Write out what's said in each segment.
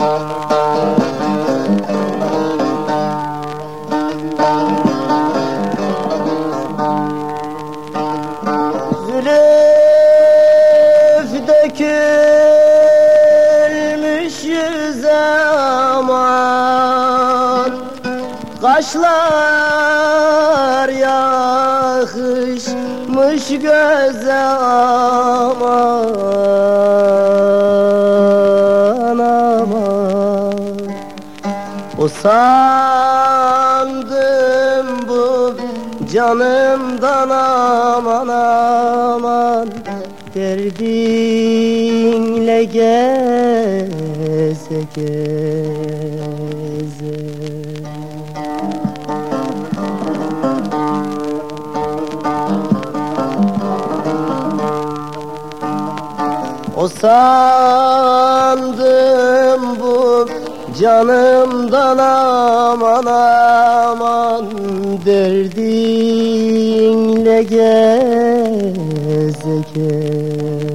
Zülüf dökülmüş yüze aman Kaşlar yakışmış göze aman aman O sandım bu canımdan aman aman. Derdinle geze geze. O sandım canımdan aman aman Derdinle geze geze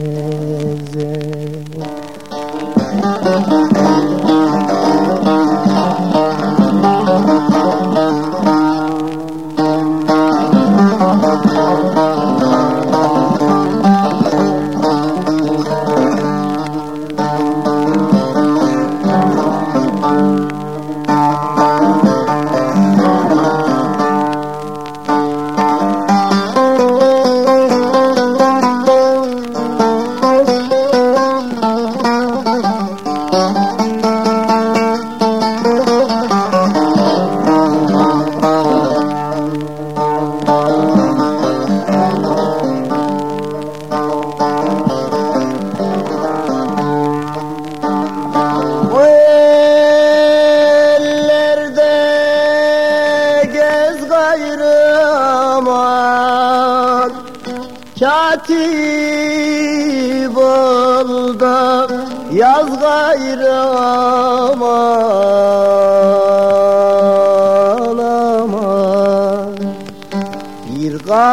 Katip ol da yaz gayrı aman aman Bir gazmal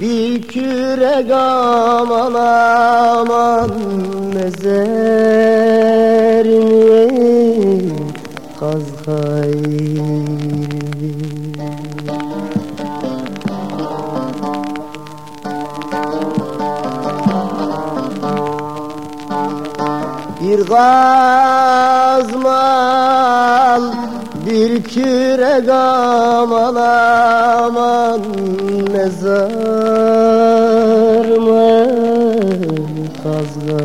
bir kürek aman aman Mezerimi kaz hayri Bir gazmal bir kürek aman aman Mezarıma kaz gayrı